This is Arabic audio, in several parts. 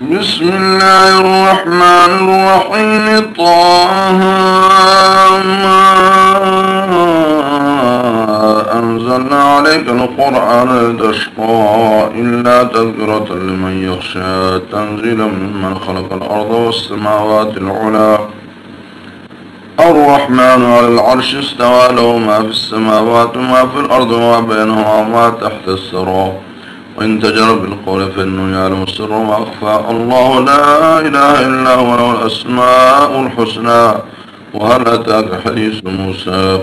بسم الله الرحمن الرحيم. طه ما أنزلنا عليك القرآن لتشقى إلا تذكرة لمن يخشى تنزيلا ممن خلق الأرض والسماوات العلى الرحمن على العرش استوى له ما في السماوات وما في الأرض وما بينهما وما تحت السراب وإن تجر بالقول فإنه يعلم السر وأخفى. الله لا إله إلا هو له الأسماء الحسنى. وهل أتاك حديث موسى؟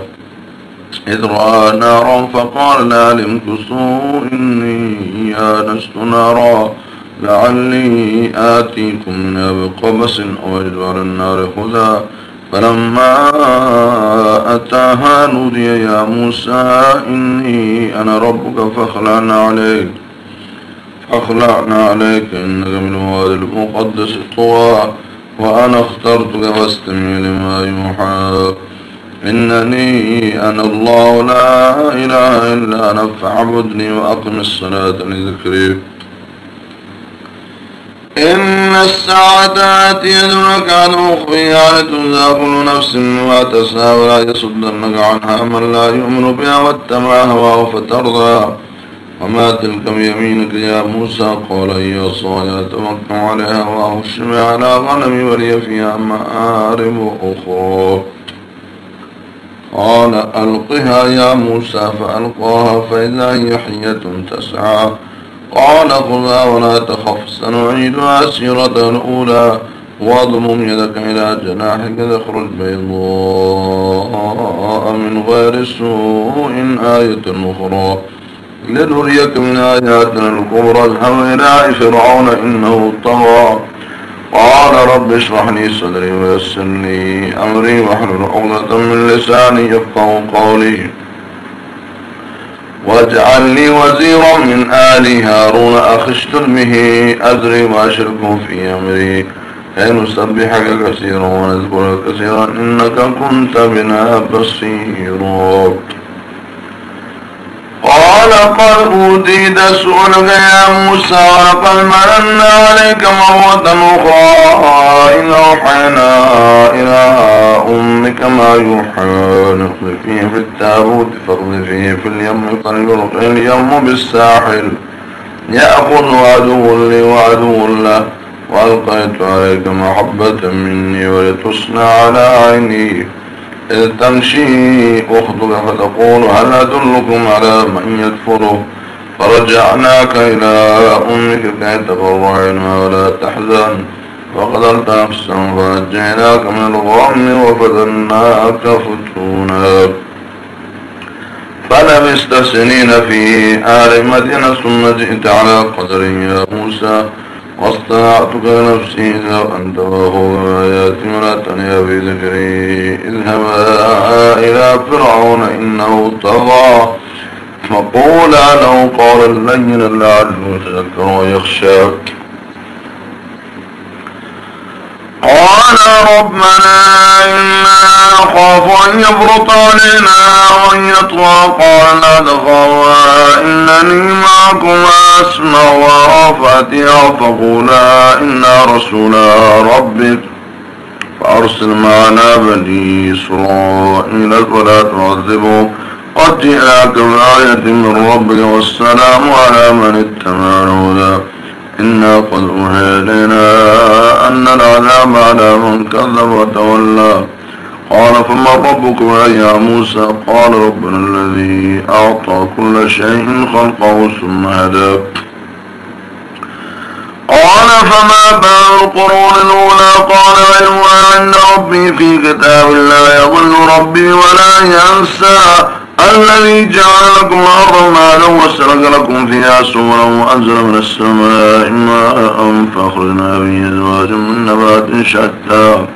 إذ رأى نارا فقال لا لمكسوا إني آنست نارا. لعلي آتيكم منها بقبس أو أجد على النار هدى. فلما أتاها نودي يا موسى إني أنا ربك فاخلعنا عليك. أخلعنا عليك إنك من هذا المقدس طوى وأنا اخترتك فاستمع لما يوحى. إنني أنا الله لا إله إلا أنا فاعبدني وأقم الصلاة لذكري. إن الساعة آتية كان أخفيها لتجزى كل نفس بما تسعى ولا يصدنك عنها من لا يؤمن بها واتبع هواه فترضى. وما تلك بيمينك يا موسى قال هي عصاي أتوكل عليها وأهش على غنمي ولي فيها مآرب أخرى. قال ألقها يا موسى فألقاها فإذا هي حية تسعى. قال خذها ولا تخف سنعيدها سيرتها الأولى واضمم يدك إلى جناحك تخرج بيضاء من غير سوء آية أخرى. لنريك من آياتنا الكبرى اذهب إلى فرعون إنه طغى قال رب اشرح لي صدري ويسر لي أمري واحلل عقدة من لساني يفقه قولي. واجعل لي وزيرا من آلي هارون. أخشتر به أزري وأشركه في أمري. كي نسبحك كثيرا ونذكرك كثيرا إنك كنت بنا بصيرا. قال قد أوتيت سؤلك يا موسى ولقد مننا عليك مرة أخرى إن أوحينا إلى أمك ما يوحى نخذ فيه في التابوت فاغذ فيه في اليم فليلقي اليم بالساحل يأخذ عدو لي وعدو له وألقيت عليك محبة مني ولتصنع على عيني إذ تمشي أختك فتقول هل أدلكم على من يكفره؟ فرجعناك إلى أمك كي عينها ولا تحزن. وقدرت نفسا فنجيناك من الغم وفتناك فتونا. فلبست سنين في آل مدينة ثم جئت على قدر يا موسى. واصطنعتك نفسي إذا أنت وهو آياتي ولا تنيا في ذكري اذهبا إلى فرعون إنه طغى فقولا له قولا لينا لعله يتذكر ويخشى قال ربنا إنا نخاف أن يفرط علينا وأن قال لا تخافا إنني معكما أسمع وأرى فقولا إنا رسولا ربك فأرسل معنا بني إسرائيل فلا تعذبوا. قد جئناك بآية من ربك والسلام على من اتبع الهدى. إنا قد أوحي إلينا أن العذاب على من كذب وتولى. قال فما ربك يا موسى؟ قال ربنا الذي أعطى كل شيء خلقه ثم هدى. قال فما بال القرون الأولى؟ قال علمها عند ربي في كتاب لا يضل ربي ولا ينسى. الذي جعل لكم الأرض مالا وسلك لكم فيها سبلا وأنزل من السماء ماء فأخرجنا به أزواجا من نبات شتى.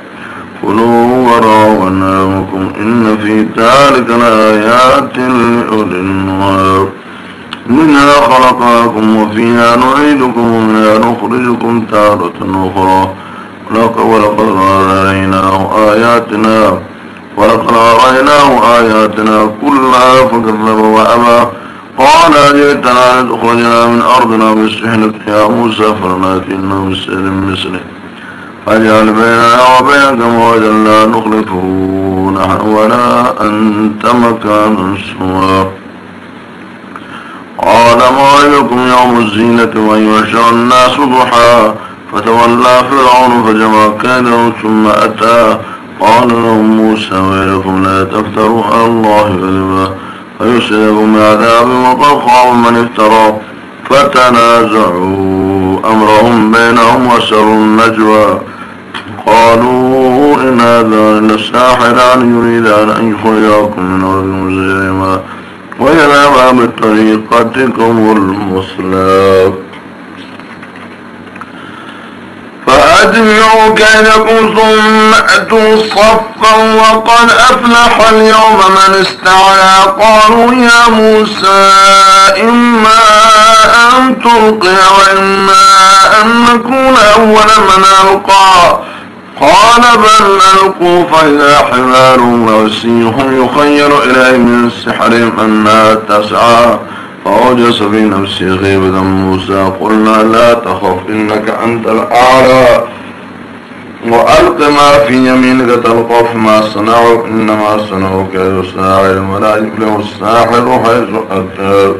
كلوا وراءوا أنامكم إن في ذلك لآيات لأولي النهار منها خلقناكم وفيها نعيدكم ومنها نخرجكم تارة أخرى. ولقد رأيناه آياتنا. ولقد أريناه آياتنا كلها فكذب وأبى قال جئتنا لتخرجنا من أرضنا بالسحنك يا موسى فلناتنا بالسحر مثله فاجعل بيننا وبينك موعدا لا نخلفه نحن ولا أنت مكان سوى قال موعدكم يوم الزينة وأن يحشر الناس ضحى فتولى فرعون فجمع كيده ثم أتى قال لهم موسى ويلكم لا تفتروا على الله كذبا فيسلكم عذاب وقد من افترى فتنازعوا أمرهم بينهم وسروا النجوى. قالوا إن هذان لساحران يريدان أن يخرجاكم من أرض مسلمة ويذهبا بطريقتكم المصلاب. فأجمعوا كيدكم ثم أتوا صفا وقد أفلح اليوم من استعلى. قالوا يا موسى إما أن تلقي وإما أن نكون أول من ألقى. قال بل ألقوا فإذا حمار وسيح يخير إليه من سحرهم أنها تسعى. فأوجس في نفسه غيبة موسى. قلنا لا تخف إنك أنت الأعلى. وألق ما في يمينك تلقف ما صنعوا إنما صنعوا كيد ساحر ولا يفلح الساحر حيث أتى.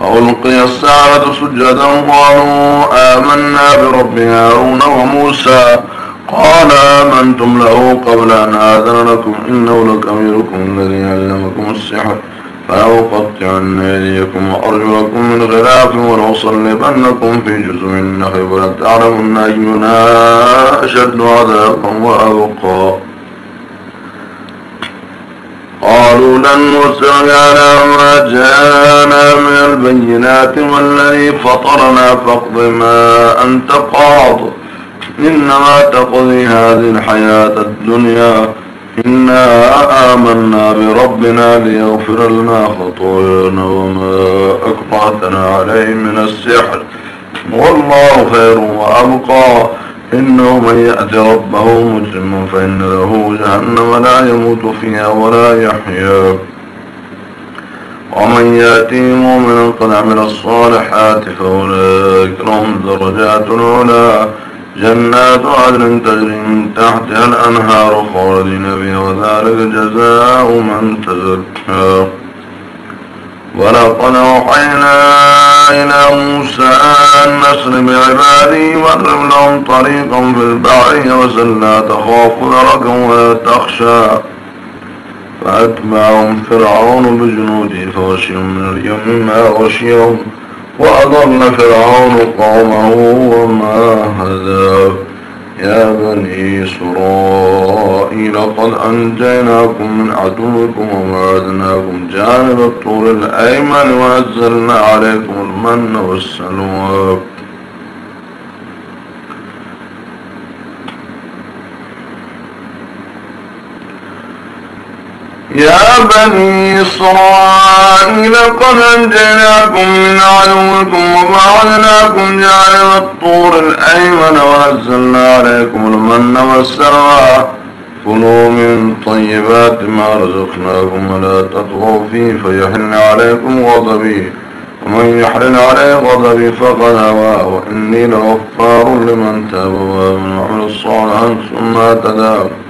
فألقي السحرة سجدا قالوا آمنا برب هارون وموسى. قال آمنتم له قبل أن آذن لكم إنه لكبيركم الذي علمكم السحر. فلأقطعن أيديكم وأرجلكم من غلاف ولأصلبنكم في جزء النخل ولتعلمن أينا أشد عذابا وأبقى. قالوا لن نرسل على ما جاءنا من البينات والذي فطرنا فاقض ما أنت قاض. إنما تقضي هذه الحياة الدنيا. إنا آمنا بربنا ليغفر لنا خطوينا وما أكرهتنا عليه من السحر. والله خير وأبقى. إنه من يأتي ربه مجرما فإن له جهنم لا يموت فيها ولا يحيا. ومن يأتي مؤمنا قد عمل الصالحات فأولئك لهم درجات العلا جنات عدن تجري من تحتها الأنهار خالدين فيها وذلك جزاء من تزكى. ولقد أوحينا إلى موسى أن نسر بعبادي واضرب لهم طريقا في البحر وسل لا تخاف دركا ولا تخشى. فأتبعهم فرعون بجنوده فغشيهم من اليم ما غشيهم. وأضل فرعون قومه وما هدى. يا بني إسرائيل قد أنجيناكم من عدوكم ووعدناكم جانب الطور الأيمن ونزلنا عليكم المن والسلوى. يا بني إسرائيل قد أنجيناكم من عدوكم وبعدناكم جانب الطور الأيمن ونزلنا عليكم المن والسلوى. كلوا من طيبات ما رزقناكم ولا تطغوا فيه فيحل عليكم غضبي. ومن يحرن عليه غضبي فقد هوى. وإني لغفار لمن تاب وآمن وعمل الصالحا ثم اهتدى.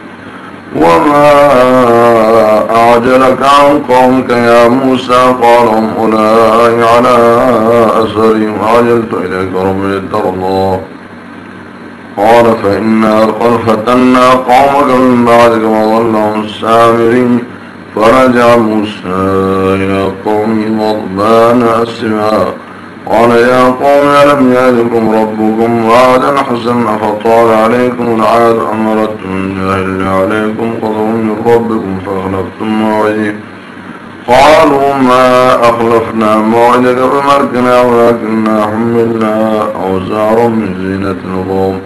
وما أعجلك عن قومك يا موسى قال هم أولئك على أثري وعجلت إليك ربي لترضى قال فإنا قد فتنا قومك من بعدك وظلهم السامرين فرجع موسى إلى قومه غضبان أسفا قال يا قوم ألم يأذكم ربكم وعدا حسنا فطال عليكم العاد أمرتم من جاهل عليكم قضوا من ربكم فأخلفتم موعدي؟ قالوا ما أخلفنا موعدك بملكنا ولكننا حملنا أوزار من زينة الروم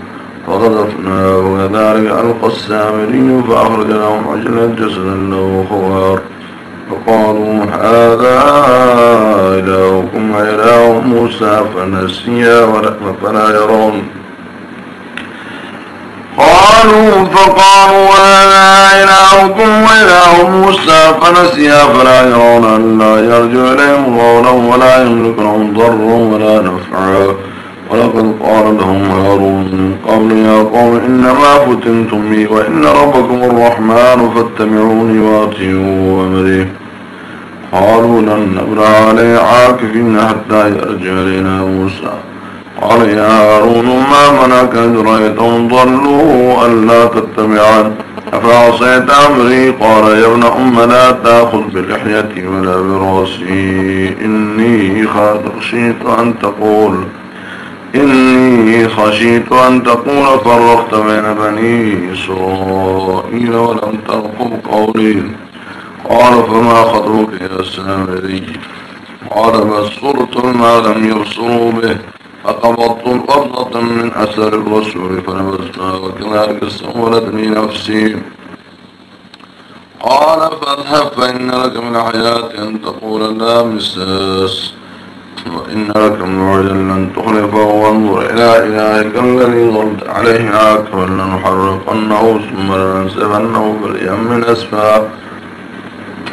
فغذفناه وكذلك ألقى السامري فأخرج لهم عجلا جسدا له خوار. فقالوا هذا إلهكم وإله موسى فنسيا فلا يرون. قالوا فقالوا ولا إلهكم وإله موسى فنسيا فلا يرون أن لا يرجع إليهم قولا ولا يملك لهم ضرا ولا نفعا. ولقد قال لهم هارون من قبل يا قوم إنما فتنتم بي وإن ربكم الرحمن فاتبعوني وأطيعوا أمري. قالوا لن نبرى عليه عاكفين حتى يرجع إلينا موسى. قال يا هارون ما منعك إذ رأيتهم ضلوا ألا تتبعان؟ أفعصيت أمري؟ قال يا ابن أم لا تأخذ بلحيتي ولا برأسي. إني خشيت أن تقول إني خشيت أن تقول فرقت بين بني إسرائيل ولم ترقب قولي. قال فما خطرك يا سامري قال بصرت ما لم يبصروا به. فقبضت قبضة من أثر الرسول فنبذتها وكذلك سولتني نفسي. قال فاذهب فإن لك من الحياة أن تقول لا مساس. وإن لك موعدا لن تخلفه وانظر إلى إلهك الذي ظلت عليه عاكفا لنحرقنه ثم لننسفنه في اليم من أسفل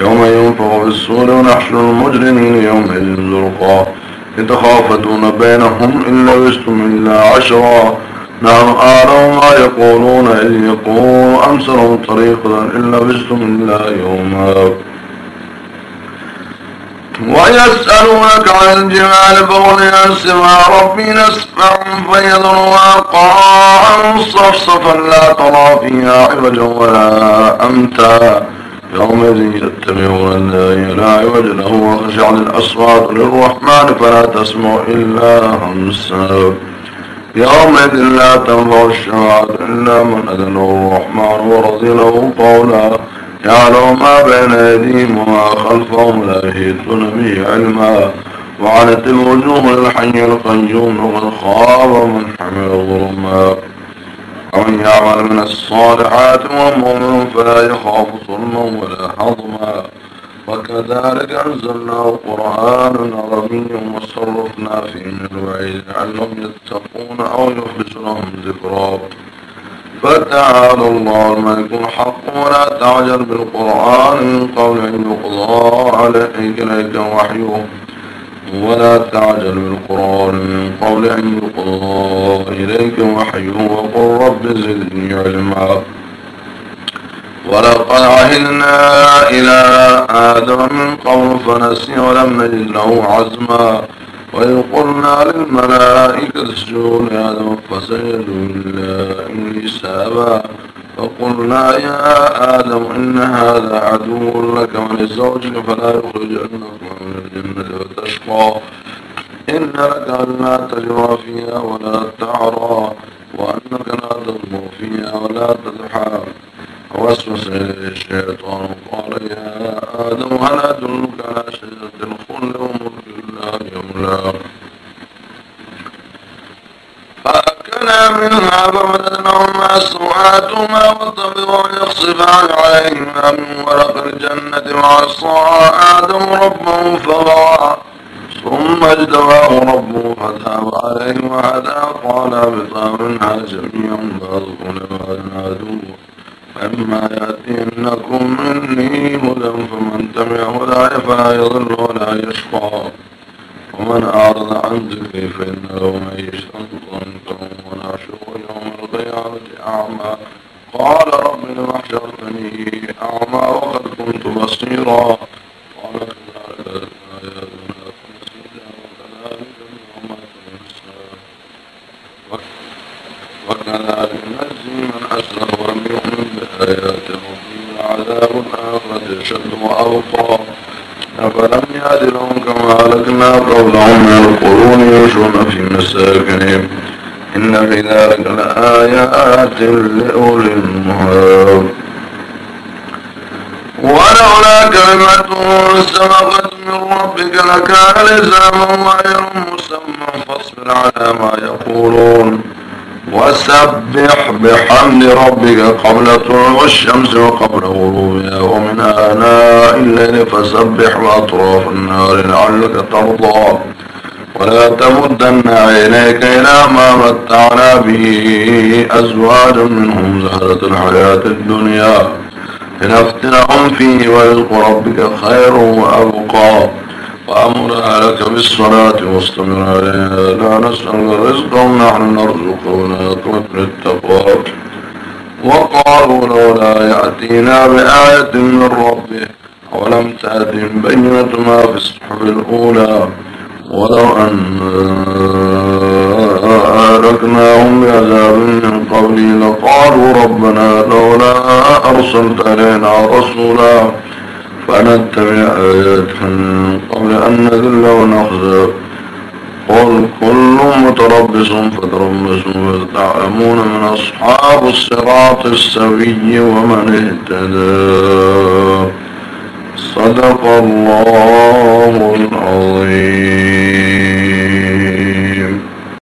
يوم ينفق في السور ونحشر المجرمين يومئذ زرقا. يتخافتون بينهم إن لبستم إلا عشرا. نعم أعلم ما يقولون إذ يقول أمسرهم طريقا إن لبستم إلا يوما. ويسألونك عن الجمال فقل ينسفها ربي نسفا فيذرها قاعا صفصفا لا ترى فيها عوجا ولا أمتا. يومئذ يتبعون الداعي لا عوج له وخشعت الأصوات للرحمن فلا تسمع إلا همسا يومئذ لا تنفع الشفاعة إلا من أذنه الرحمن ورضي له قولا. يعلم ما بين أيديهم وما خلفهم لا يهيتون به علما. وعنت الوجوه للحي القيوم وقد خاب من حمل ظلمات ومن يعمل من الصالحات ومؤمن فلا يخاف ظلما ولا حظما وكذلك أنزلناه قرآنا عربيا وصرفنا فيه من الوعيد لعلهم يتقون أو يحبس لهم ذكرا. فتعالى الله الملك الحق ولا تعجل بالقرآن من قول أن يقضى عليك إليك وحيه. ولا تعجل بالقرآن من قول أن يقضى إليك وحيه وقل رب زدني علما. ولقد عهدنا إلى آدم من قبل فنسي ولم نجد له عزما. وإذ قلنا للملائكة اسجدوا لآدم فسجدوا إلا إبليس أبى فقلنا يا آدم إن هذا عدو لك ولزوجك فلا يخرجنكم من الجنة وتشقى إن لك ألا تجرى فيها ولا تعرى وأنك لا تظلم فيها ولا تضحى ووسوس إليه الشيطان قال يا آدم هل أدلك على شجرة الخلد وملك لا يملى فأكلا منها فبدلهما سوآتهما وطبقوا يخصفان عليهما من ورق الجنة وعصى آدم ربه فغوى. ثم اجتباه ربه فتاب عليه وهدى قال منها جميعا بعضكم لبعض عدو فإما يأتينكم مني هدى فمن تبع هداي فلا يضل ولا يشقى. ومن أعرض عن ذكري فإن له معيشة ضنكا ونحشره يوم القيامة أعمى. قال رب لم حشرتني أعمى وقد كنت بصيرا قال كذلك آياتنا فنسيتها وكذلك اليوم تنسى وكذلك نجزي من أسلم ولم يؤمن بآيات ربه العذاب الآخرة أشد وأبقى أفلم يهد في مساكنهم إن في ذلك لآيات لأولي النهار. ولولا كلمة سبقت من ربك لكان لزاما غير مسمى. فاصبر على ما يقولون وسبح بحمد ربك قبل طلوع الشمس وقبل غروبها. ومن آناء الليل فسبح وأطراف النار لعلك ترضى. ولا تمدن عينيك إلى ما متعنا به أزواج منهم زهرة الحياة الدنيا لنفتنهم فيه ورزق ربك خير وأبقى وأمر أهلك بالصلاة واستمر عليها لا نسأل رزقا نحن نرزق وناقمة للتقوى وقالوا لولا يأتينا بآية من ربه ولم تأتهم بينة ما في الصحف الأولى ولو أن أهلكناهم بعذاب من قبلي لقالوا ربنا لولا أرسلت علينا رسولا فنتبع آياتك من قبل أن نذل ونخزى قل كل متربص فتربصوا فتعلمون من أصحاب الصراط السوي ومن اهتدى صدق الله العظيم